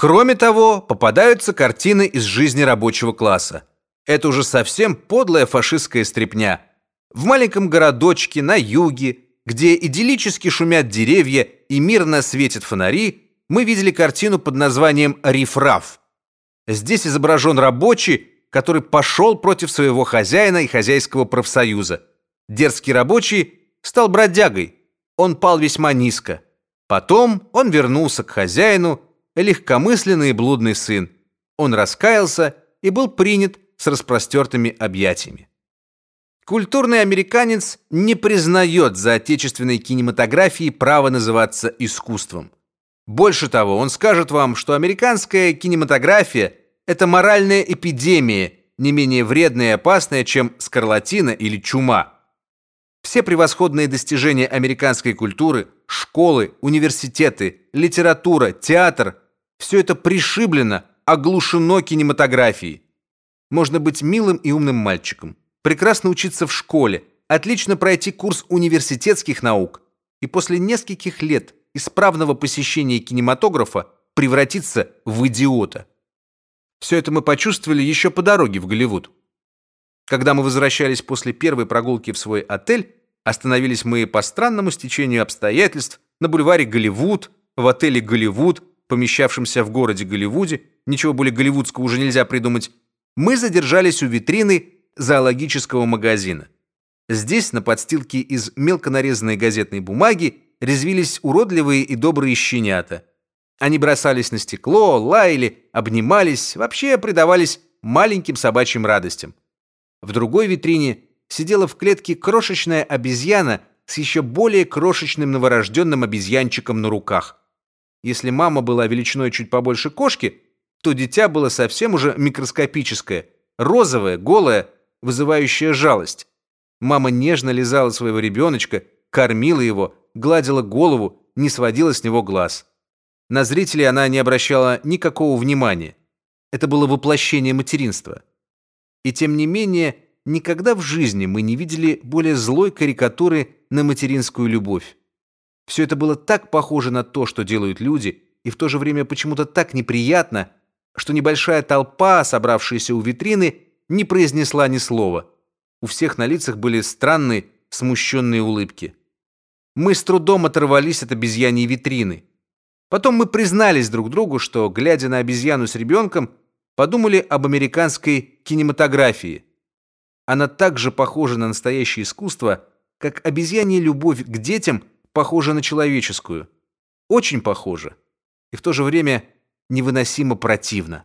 Кроме того, попадаются картины из жизни рабочего класса. Это уже совсем подлая фашистская стряпня. В маленьком городочке на юге, где идиллически шумят деревья и мирно светят фонари, мы видели картину под названием «Рифраф». Здесь изображен рабочий, который пошел против своего хозяина и хозяйского профсоюза. Дерзкий рабочий стал бродягой. Он пал весьма низко. Потом он вернулся к хозяину, легкомысленный и блудный сын. Он раскаялся и был принят с распростертыми объятиями. Культурный американец не признает за отечественной кинематографией право называться искусством. Больше того, он скажет вам, что американская кинематография это моральная эпидемия, не менее вредная и опасная, чем скарлатина или чума. Все превосходные достижения американской культуры, школы, университеты, литература, театр все это пришиблено, оглушено кинематографией. Можно быть милым и умным мальчиком, прекрасно учиться в школе, отлично пройти курс университетских наук и после нескольких лет исправного посещения кинематографа превратиться в идиота. Все это мы почувствовали еще по дороге в Голливуд. Когда мы возвращались после первой прогулки в свой отель, остановились мы по странному стечению обстоятельств на бульваре Голливуд, в отеле Голливуд, помещавшемся в городе Голливуде. Ничего более голливудского уже нельзя придумать. Мы задержались у витрины зоологического магазина. Здесь на подстилке из мелко нарезанной газетной бумаги резвились уродливые и добрые щенята. Они бросались на стекло, лаяли, обнимались, вообще предавались маленьким собачьим радостям. В другой витрине сидела в клетке крошечная обезьяна с еще более крошечным новорожденным обезьянчиком на руках. Если мама была величиной чуть побольше кошки, то дитя было совсем уже микроскопическое, розовое, голое, вызывающее жалость. Мама нежно лизала своего ребеночка, кормила его, гладила голову, не сводила с него глаз. На зрителей она не обращала никакого внимания. Это было воплощение материнства. И тем не менее, никогда в жизни мы не видели более злой карикатуры на материнскую любовь. Все это было так похоже на то, что делают люди, и в то же время почему-то так неприятно, что небольшая толпа, собравшаяся у витрины, не произнесла ни слова. У всех на лицах были странные, смущенные улыбки. Мы с трудом оторвались от обезьяньей витрины. Потом мы признались друг другу, что, глядя на обезьяну с ребенком, подумали об американской кинематографии. Она так же похожа на настоящее искусство, как обезьянья любовь к детям похожа на человеческую. Очень похожа. И в то же время невыносимо противна.